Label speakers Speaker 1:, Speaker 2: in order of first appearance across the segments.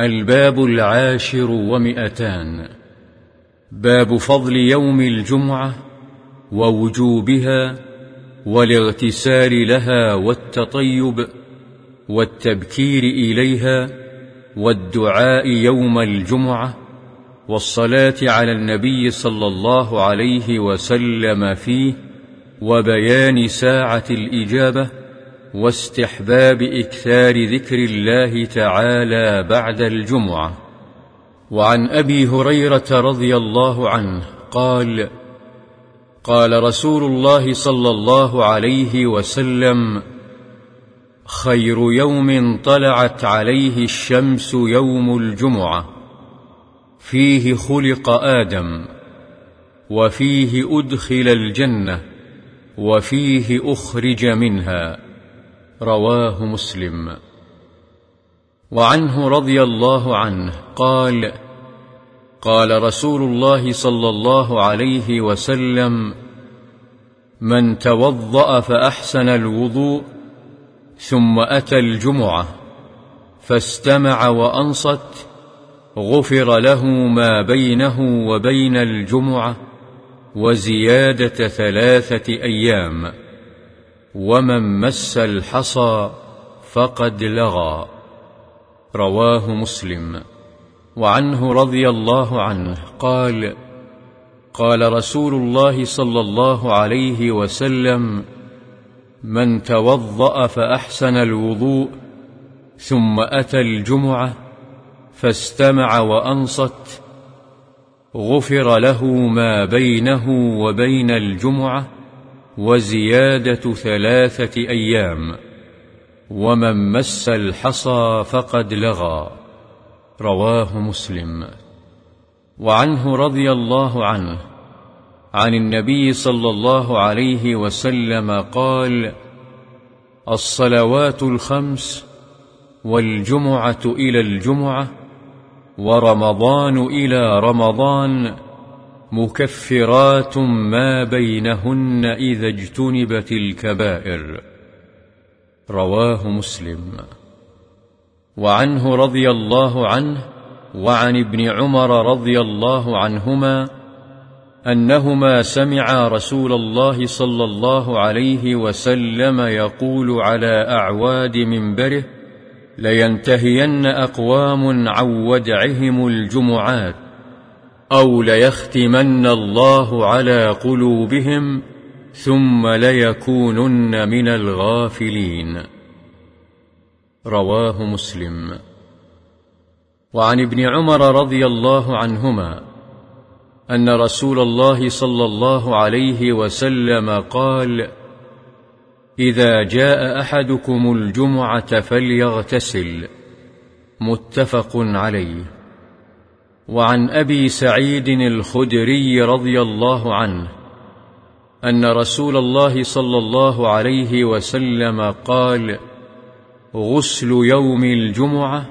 Speaker 1: الباب العاشر ومئتان. باب فضل يوم الجمعة ووجوبها والاغتسال لها والتطيب والتبكير إليها والدعاء يوم الجمعة والصلاة على النبي صلى الله عليه وسلم فيه وبيان ساعة الإجابة واستحباب إكثار ذكر الله تعالى بعد الجمعة. وعن أبي هريرة رضي الله عنه قال قال رسول الله صلى الله عليه وسلم خير يوم طلعت عليه الشمس يوم الجمعة. فيه خلق آدم وفيه أدخل الجنة وفيه أخرج منها. رواه مسلم. وعنه رضي الله عنه قال قال رسول الله صلى الله عليه وسلم من توضأ فأحسن الوضوء ثم أتى الجمعة فاستمع وأنصت غفر له ما بينه وبين الجمعة وزيادة ثلاثة أيام. ومن مس الحصى فقد لغى رواه مسلم. وعنه رضي الله عنه قال قال رسول الله صلى الله عليه وسلم من توضأ فأحسن الوضوء ثم أتى الجمعة فاستمع وأنصت غفر له ما بينه وبين الجمعة وزيادة ثلاثة أيام ومن مس الحصى فقد لغى رواه مسلم. وعنه رضي الله عنه عن النبي صلى الله عليه وسلم قال الصلوات الخمس والجمعة إلى الجمعة ورمضان إلى رمضان مكفرات ما بينهن إذا اجتنبت الكبائر. رواه مسلم. وعنه رضي الله عنه وعن ابن عمر رضي الله عنهما أنهما سمعا رسول الله صلى الله عليه وسلم يقول على أعواد منبره لينتهين أقوام عن ودعهم الجمعات أو ليختمن الله على قلوبهم ثم ليكونن من الغافلين. رواه مسلم. وعن ابن عمر رضي الله عنهما أن رسول الله صلى الله عليه وسلم قال إذا جاء أحدكم الجمعة فليغتسل. متفق عليه. وعن أبي سعيد الخدري رضي الله عنه أن رسول الله صلى الله عليه وسلم قال غسل يوم الجمعة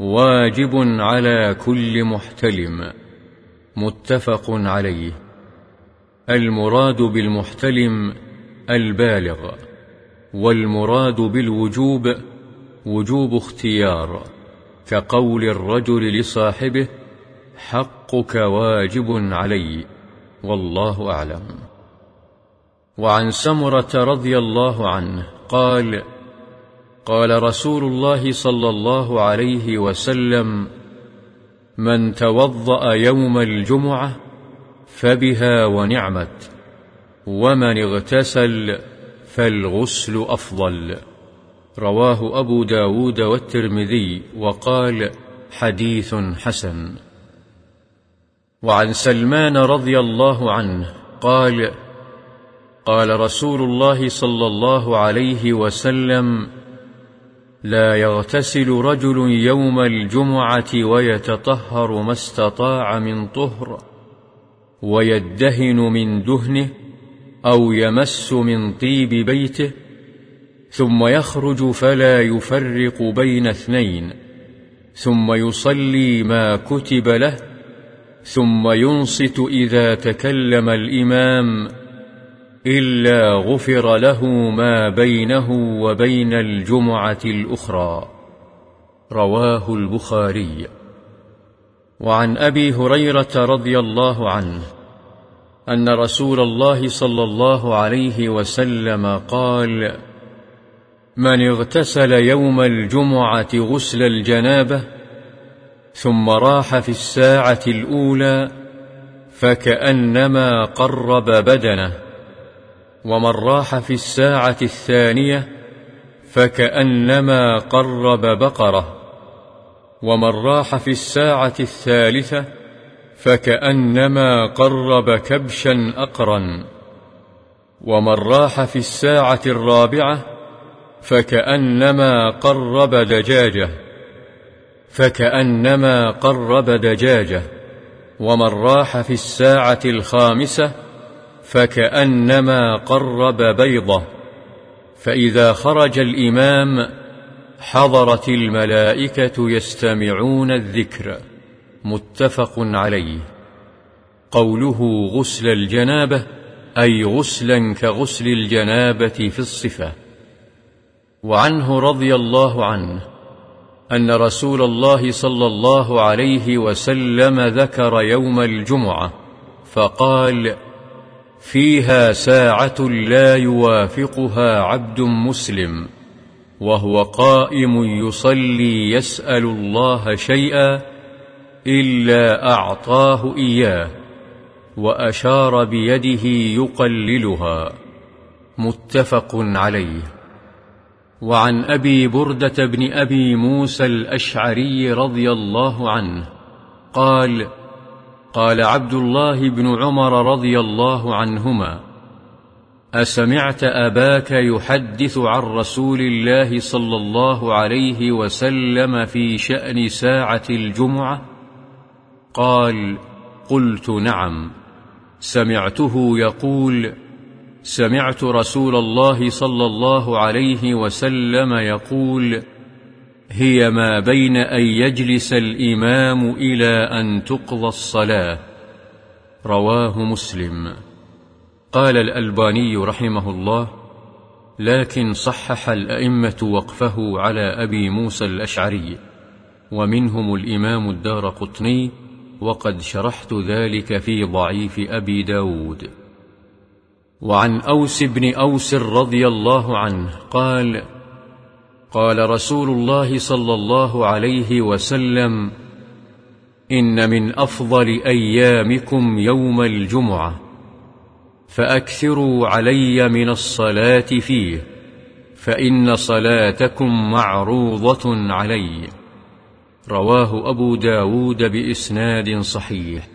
Speaker 1: واجب على كل محتلم. متفق عليه. المراد بالمحتلم البالغ والمراد بالوجوب وجوب اختيار كقول الرجل لصاحبه حقك واجب علي والله أعلم. وعن سمرة رضي الله عنه قال قال رسول الله صلى الله عليه وسلم من توضأ يوم الجمعة فبها ونعمت ومن اغتسل فالغسل أفضل. رواه أبو داود والترمذي وقال حديث حسن. وعن سلمان رضي الله عنه قال قال رسول الله صلى الله عليه وسلم لا يغتسل رجل يوم الجمعة ويتطهر ما استطاع من طهر ويدهن من دهنه أو يمس من طيب بيته ثم يخرج فلا يفرق بين اثنين ثم يصلي ما كتب له ثم ينصت إذا تكلم الإمام إلا غفر له ما بينه وبين الجمعة الأخرى. رواه البخاري. وعن أبي هريرة رضي الله عنه أن رسول الله صلى الله عليه وسلم قال من اغتسل يوم الجمعة غسل الجنابة ثم راح في الساعة الأولى فكأنما قرب بدنه ومن راح في الساعة الثانية فكأنما قرب بقرة ومن راح في الساعة الثالثة فكأنما قرب كبشا اقرا ومن راح في الساعة الرابعة فكأنما قرب دجاجة. فكأنما قرب دجاجة ومن راح في الساعة الخامسة فكأنما قرب بيضة فإذا خرج الإمام حضرت الملائكة يستمعون الذكر متفق عليه. قوله غسل الجنابة أي غسلا كغسل الجنابة في الصفة. وعنه رضي الله عنه أن رسول الله صلى الله عليه وسلم ذكر يوم الجمعة فقال فيها ساعة لا يوافقها عبد مسلم وهو قائم يصلي يسأل الله شيئا إلا أعطاه إياه وأشار بيده يقللها. متفق عليه. وعن أبي بردة بن أبي موسى الأشعري رضي الله عنه قال قال عبد الله بن عمر رضي الله عنهما أسمعت أباك يحدث عن رسول الله صلى الله عليه وسلم في شأن ساعة الجمعة؟ قال قلت نعم. سمعته يقول سمعت رسول الله صلى الله عليه وسلم يقول هي ما بين أن يجلس الإمام إلى أن تقضى الصلاة. رواه مسلم. قال الألباني رحمه الله لكن صحح الأئمة وقفه على أبي موسى الأشعري ومنهم الإمام الدار قطني وقد شرحت ذلك في ضعيف أبي داود. وعن أوس بن أوس رضي الله عنه قال قال رسول الله صلى الله عليه وسلم إن من أفضل أيامكم يوم الجمعة فأكثروا علي من الصلاة فيه فإن صلاتكم معروضة علي. رواه أبو داود بإسناد صحيح.